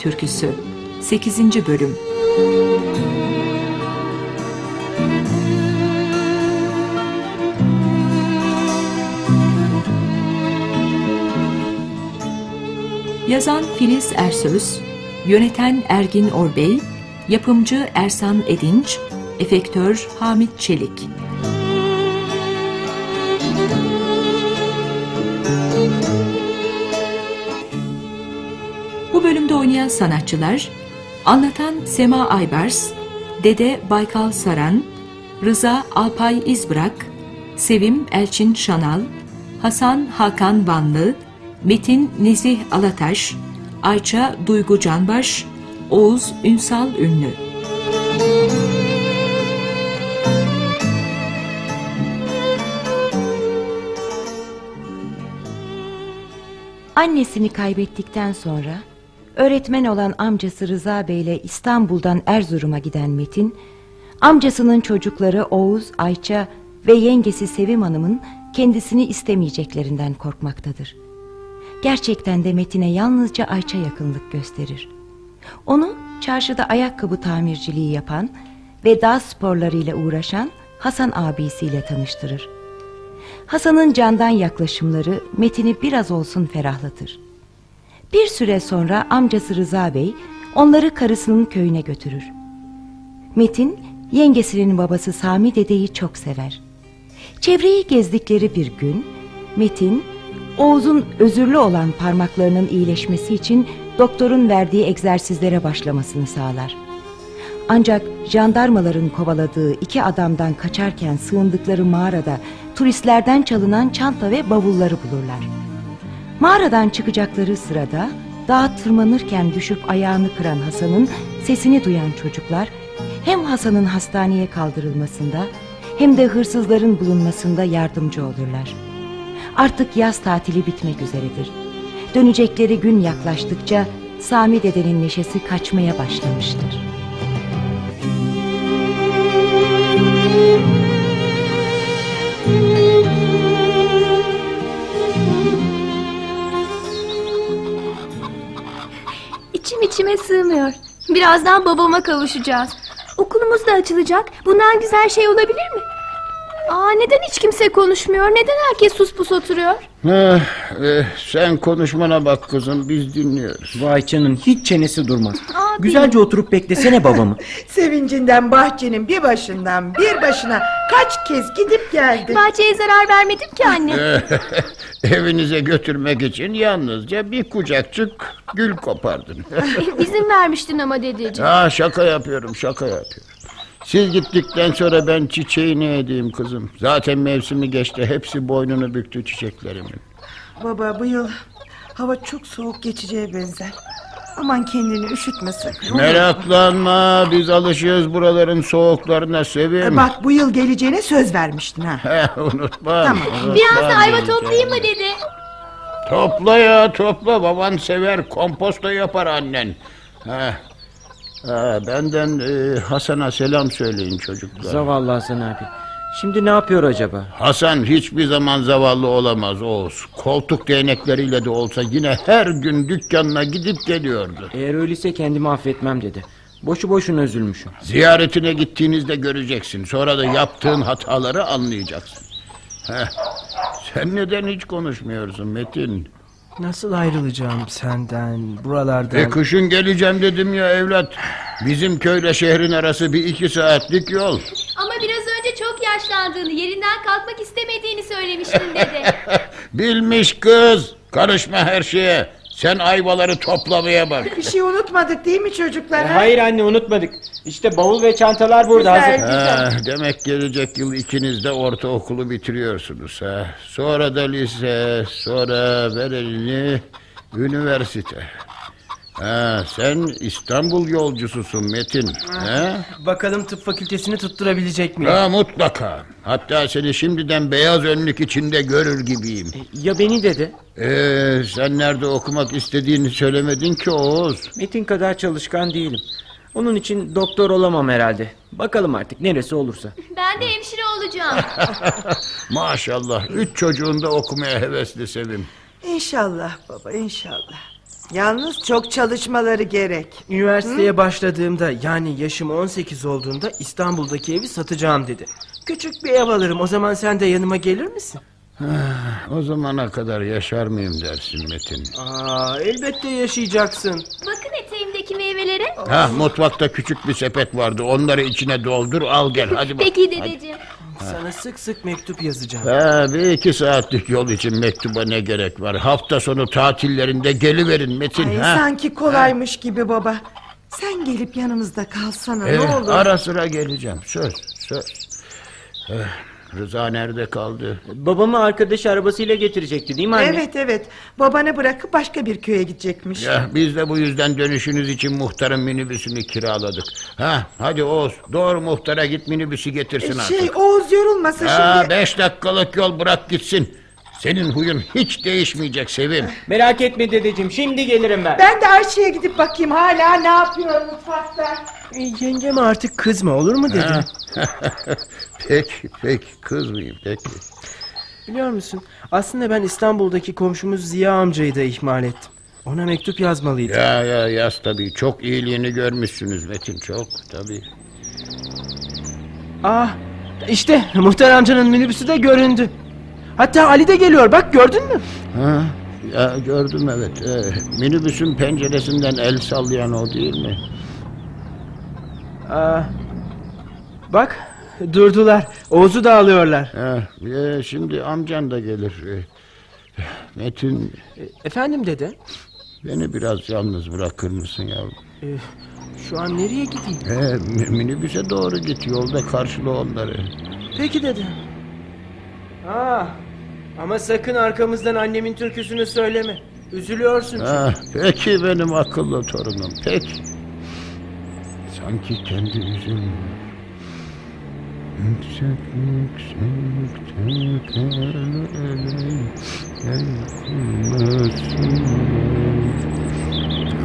Türküsü 8. Bölüm Yazan Filiz Ersöz, yöneten Ergin Orbey, yapımcı Ersan Edinç, efektör Hamit Çelik. Oynayan sanatçılar, anlatan Sema Aybars, Dede Baykal Saran, Rıza Alpay İzbırak, Sevim Elçin Şanal, Hasan Hakan Vanlı, Metin Nezih Alataş, Ayça Duygu Canbaş, Oğuz Ünsal Ünlü. Annesini kaybettikten sonra öğretmen olan amcası Rıza Bey ile İstanbul'dan Erzurum'a giden Metin, amcasının çocukları Oğuz, Ayça ve yengesi Sevim Hanım'ın kendisini istemeyeceklerinden korkmaktadır. Gerçekten de Metin'e yalnızca Ayça yakınlık gösterir. Onu çarşıda ayakkabı tamirciliği yapan ve dağ sporlarıyla uğraşan Hasan abisiyle tanıştırır. Hasan'ın candan yaklaşımları Metin'i biraz olsun ferahlatır. Bir süre sonra amcası Rıza Bey onları karısının köyüne götürür. Metin yengesinin babası Sami dedeyi çok sever. Çevreyi gezdikleri bir gün Metin Oğuz'un özürlü olan parmaklarının iyileşmesi için doktorun verdiği egzersizlere başlamasını sağlar. Ancak jandarmaların kovaladığı iki adamdan kaçarken sığındıkları mağarada turistlerden çalınan çanta ve bavulları bulurlar. Mağaradan çıkacakları sırada dağa tırmanırken düşüp ayağını kıran Hasan'ın sesini duyan çocuklar hem Hasan'ın hastaneye kaldırılmasında hem de hırsızların bulunmasında yardımcı olurlar. Artık yaz tatili bitmek üzeredir. Dönecekleri gün yaklaştıkça Sami dedenin neşesi kaçmaya başlamıştır. İçim içime sığmıyor. Birazdan babama kavuşacağız. Okulumuz da açılacak. Bundan güzel şey olabilir mi? Aa, neden hiç kimse konuşmuyor? Neden herkes sus pus oturuyor? Eh, eh, sen konuşmana bak kızım biz dinliyoruz. Vay canın hiç çenesi durmaz. Güzelce oturup beklesene babamı. Sevincinden bahçenin bir başından bir başına kaç kez gidip geldi. Bahçeye zarar vermedim ki anne. Evinize götürmek için yalnızca bir kucakçık gül kopardın. İzin vermiştin ama dedeciğim. ha şaka yapıyorum şaka yapıyorum. Siz gittikten sonra ben çiçeği ne edeyim kızım. Zaten mevsimi geçti hepsi boynunu büktü çiçeklerimin. Baba bu yıl hava çok soğuk geçeceğe benzer. Aman kendini üşütme sakın. Meraklanma biz alışıyoruz buraların soğuklarına sevim. E, Bak bu yıl geleceğine söz vermiştin ha. Heh, unutmam. Tamam. unutmam Biraz da ayva toplayayım mı dede? Topla ya topla baban sever komposto yapar annen. Ha. Ha, benden e, Hasan'a selam söyleyin çocuklar. Zavallı Hasan abi. Şimdi ne yapıyor acaba? Hasan hiçbir zaman zavallı olamaz Oğuz. Koltuk değnekleriyle de olsa yine her gün dükkanına gidip geliyordu. Eğer öyleyse kendimi affetmem dedi. Boşu boşuna üzülmüşüm. Ziyaretine gittiğinizde göreceksin. Sonra da yaptığın hataları anlayacaksın. Heh. Sen neden hiç konuşmuyorsun Metin? Nasıl ayrılacağım senden buralardan? E kışın geleceğim dedim ya evlat. Bizim köyle şehrin arası bir iki saatlik yol. Yaşlandığını, yerinden kalkmak istemediğini söylemiştin dede. Bilmiş kız. Karışma her şeye. Sen ayvaları toplamaya bak. Bir şey unutmadık değil mi çocuklar? E, ha? hayır anne unutmadık. İşte bavul ve çantalar burada Güzel, hazır. güzel. Ha, demek gelecek yıl ikiniz de ortaokulu bitiriyorsunuz ha. Sonra da lise, sonra ver elini üniversite. Ha, sen İstanbul yolcususun Metin. Ha? Bakalım tıp fakültesini tutturabilecek miyim? ha, mutlaka. Hatta seni şimdiden beyaz önlük içinde görür gibiyim. Ya beni dede? Ee, sen nerede okumak istediğini söylemedin ki Oğuz. Metin kadar çalışkan değilim. Onun için doktor olamam herhalde. Bakalım artık neresi olursa. Ben de hemşire olacağım. Maşallah. Üç çocuğun da okumaya hevesli Sevim. İnşallah baba inşallah. Yalnız çok çalışmaları gerek. Üniversiteye başladığımda yani yaşım 18 olduğunda İstanbul'daki evi satacağım dedi. Küçük bir ev alırım o zaman sen de yanıma gelir misin? O zamana kadar yaşar mıyım dersin Metin? Aa, elbette yaşayacaksın. Bakın eteğimdeki meyvelere. Ha mutfakta küçük bir sepet vardı. Onları içine doldur al gel hadi bak. Peki dedeciğim. Sana sık sık mektup yazacağım. Ha, bir iki saatlik yol için mektuba ne gerek var? Hafta sonu tatillerinde geliverin Metin. Ay, ha? sanki kolaymış gibi baba. Sen gelip yanımızda kalsana Evet, ne olur. ara sıra geleceğim. Söz, söz. Eh, Rıza nerede kaldı? Babamı arkadaşı arabasıyla getirecekti değil mi anne? Evet evet. Babanı bırakıp başka bir köye gidecekmiş. Ya biz de bu yüzden dönüşünüz için muhtarın minibüsünü kiraladık. Ha, hadi Oğuz doğru muhtara git minibüsü getirsin E, artık. şey Oğuz yorulmasın Ha, şimdi. beş dakikalık yol bırak gitsin. Senin huyun hiç değişmeyecek Sevim. Merak etme dedeciğim şimdi gelirim ben. Ben de Ayşe'ye gidip bakayım hala ne yapıyor mutfakta. E, yengeme artık kızma olur mu dedi. Ha. peki, peki kızmayayım peki. Biliyor musun aslında ben İstanbul'daki komşumuz Ziya amcayı da ihmal ettim. Ona mektup yazmalıydım. Ya ya yaz tabii çok iyiliğini görmüşsünüz Metin çok tabii. Ah işte muhtar amcanın minibüsü de göründü. Hatta Ali de geliyor bak gördün mü? Ha, ya gördüm evet. Ee, minibüsün penceresinden el sallayan o değil mi? Aa, bak durdular. Oğuz'u da alıyorlar. Ha, e, şimdi amcan da gelir. Ee, Metin E, efendim dede? beni biraz yalnız bırakır mısın yavrum? E, şu an nereye gideyim? Ee, mi- minibüse doğru git yolda karşıla onları. Peki dede. Aa, ama sakın arkamızdan annemin türküsünü söyleme. Üzülüyorsun çünkü. Ha, peki benim akıllı torunum peki. Sanki kendi yüzüm Yüksek yüksek tepelerine gelmesin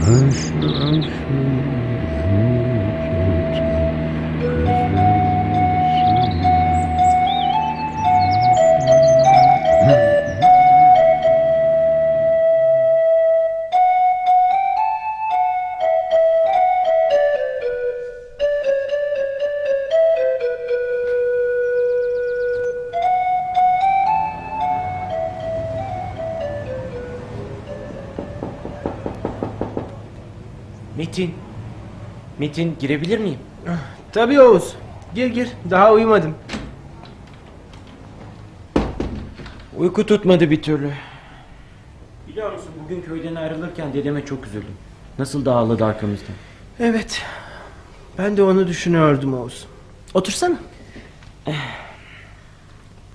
Taşı Metin. Metin girebilir miyim? Tabii Oğuz. Gir gir. Daha uyumadım. Uyku tutmadı bir türlü. Biliyor musun bugün köyden ayrılırken dedeme çok üzüldüm. Nasıl da ağladı arkamızdan. Evet. Ben de onu düşünüyordum Oğuz. Otursana.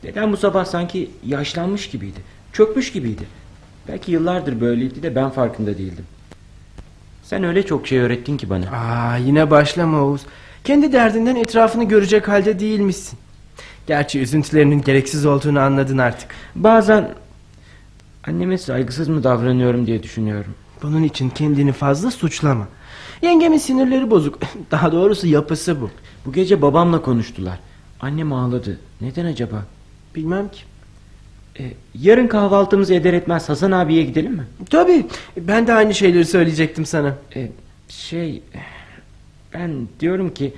Dedem bu sabah sanki yaşlanmış gibiydi. Çökmüş gibiydi. Belki yıllardır böyleydi de ben farkında değildim. Sen öyle çok şey öğrettin ki bana. Aa, yine başlama Oğuz. Kendi derdinden etrafını görecek halde değilmişsin. Gerçi üzüntülerinin gereksiz olduğunu anladın artık. Bazen anneme saygısız mı davranıyorum diye düşünüyorum. Bunun için kendini fazla suçlama. Yengemin sinirleri bozuk. Daha doğrusu yapısı bu. Bu gece babamla konuştular. Annem ağladı. Neden acaba? Bilmem ki. Ee, yarın kahvaltımızı eder etmez Hasan abiye gidelim mi? Tabii. Ben de aynı şeyleri söyleyecektim sana. Ee, şey... Ben diyorum ki...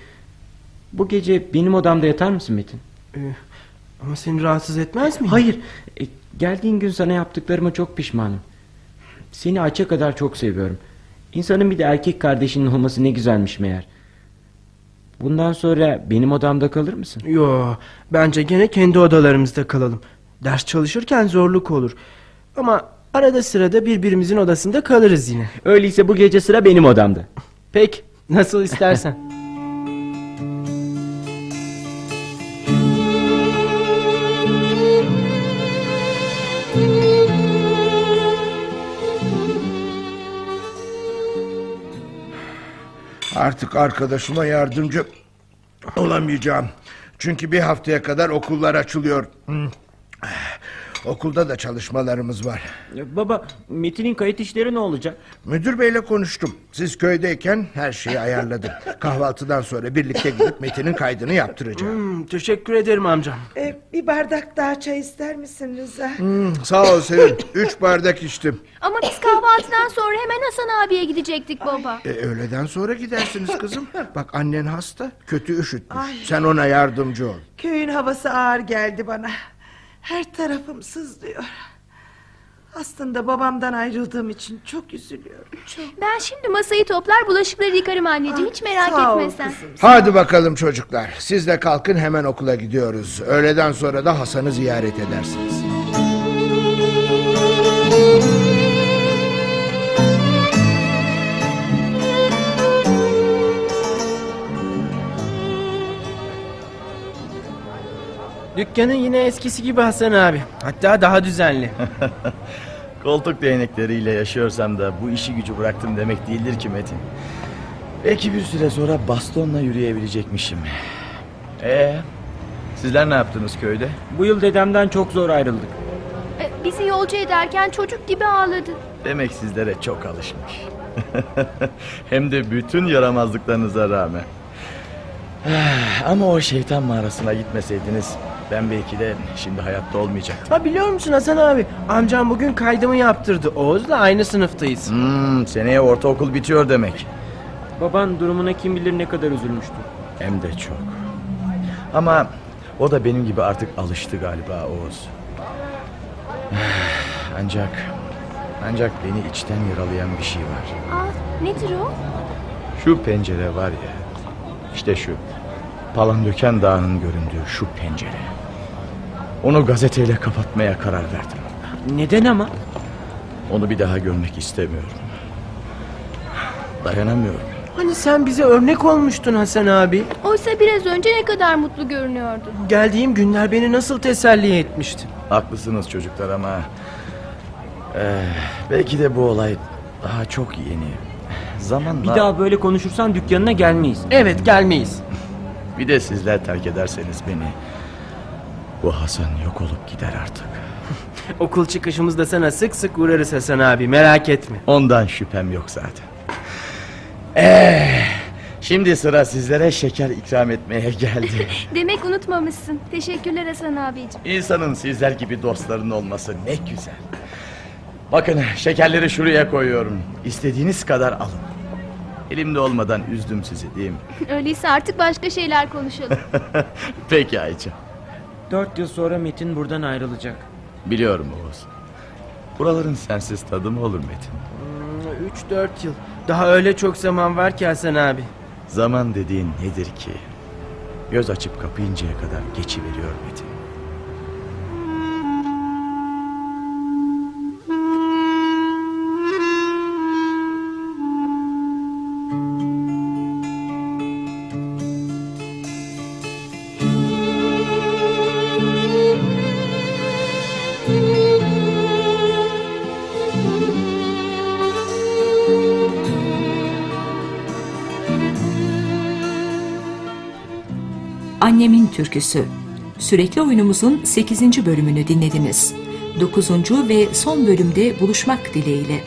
Bu gece benim odamda yatar mısın Metin? Ee, ama seni rahatsız etmez mi? Hayır. e, geldiğin gün sana yaptıklarıma çok pişmanım. Seni aça kadar çok seviyorum. İnsanın bir de erkek kardeşinin olması ne güzelmiş meğer. Bundan sonra benim odamda kalır mısın? Yo, bence gene kendi odalarımızda kalalım. Ders çalışırken zorluk olur. Ama Arada sırada birbirimizin odasında kalırız yine. Öyleyse bu gece sıra benim odamda. Peki nasıl istersen. Artık arkadaşıma yardımcı olamayacağım. Çünkü bir haftaya kadar okullar açılıyor. Okulda da çalışmalarımız var. Ya Baba Metin'in kayıt işleri ne olacak? Müdür beyle konuştum. Siz köydeyken her şeyi ayarladım. Kahvaltıdan sonra birlikte gidip Metin'in kaydını yaptıracağım. Hmm, teşekkür ederim amcam. Ee, bir bardak daha çay ister misin Rıza? Hmm, sağ ol Sevim. Üç bardak içtim. Ama biz kahvaltıdan sonra hemen Hasan abiye gidecektik baba. E, öğleden sonra gidersiniz kızım. Bak annen hasta, kötü üşütmüş. Sen ona yardımcı ol. Köyün havası ağır geldi bana. Her tarafım sızlıyor. Aslında babamdan ayrıldığım için çok üzülüyorum. Çok. Ben şimdi masayı toplar bulaşıkları yıkarım anneciğim hiç merak Sağ ol etme sen. kızım. Hadi bakalım çocuklar. Siz de kalkın hemen okula gidiyoruz. Öğleden sonra da Hasan'ı ziyaret edersiniz. Dükkanın yine eskisi gibi Hasan abi. Hatta daha düzenli. Koltuk değnekleriyle yaşıyorsam da bu işi gücü bıraktım demek değildir ki Metin. Belki bir süre sonra bastonla yürüyebilecekmişim. Ee, sizler ne yaptınız köyde? Bu yıl dedemden çok zor ayrıldık. E, Bizi yolcu ederken çocuk gibi ağladı. Demek sizlere çok alışmış. Hem de bütün yaramazlıklarınıza rağmen. Ah, Ama o şeytan mağarasına gitmeseydiniz ben belki de şimdi hayatta olmayacaktım. Ha biliyor musun Hasan abi? Amcam bugün kaydımı yaptırdı. Oğuz'la aynı sınıftayız. Hmm, seneye ortaokul bitiyor demek. Baban durumuna kim bilir ne kadar üzülmüştü. Hem de çok. Ama o da benim gibi artık alıştı galiba Oğuz. Ancak ancak beni içten yaralayan bir şey var. Aa, nedir o? Şu pencere var ya. İşte şu. Palandöken Dağı'nın göründüğü şu pencere. Onu gazeteyle kapatmaya karar verdim. Neden ama? Onu bir daha görmek istemiyorum. Dayanamıyorum. Hani sen bize örnek olmuştun Hasan abi. Oysa biraz önce ne kadar mutlu görünüyordun. Geldiğim günler beni nasıl teselli etmişti. Haklısınız çocuklar ama... eh, belki de bu olay daha çok yeni. Zamanla... Bir daha böyle konuşursan dükkanına gelmeyiz. Evet gelmeyiz. Bir de sizler terk ederseniz beni... Bu Hasan yok olup gider artık. Okul çıkışımızda sana sık sık uğrarız Hasan abi merak etme. Ondan şüphem yok zaten. Eh, şimdi sıra sizlere şeker ikram etmeye geldi. Demek unutmamışsın. Teşekkürler Hasan abiciğim. İnsanın sizler gibi dostlarının olması ne güzel. Bakın şekerleri şuraya koyuyorum. İstediğiniz kadar alın. Elimde olmadan üzdüm sizi değil mi? Öyleyse artık başka şeyler konuşalım. Peki Ayça. Dört yıl sonra Metin buradan ayrılacak. Biliyorum Oğuz. Buraların sensiz tadı mı olur Metin? 3-4 yıl. Daha öyle çok zaman var ki Hasan abi. Zaman dediğin nedir ki? Göz açıp kapayıncaya kadar geçiveriyor Metin. Annemin Türküsü. Sürekli oyunumuzun 8. bölümünü dinlediniz. 9. ve son bölümde buluşmak dileğiyle.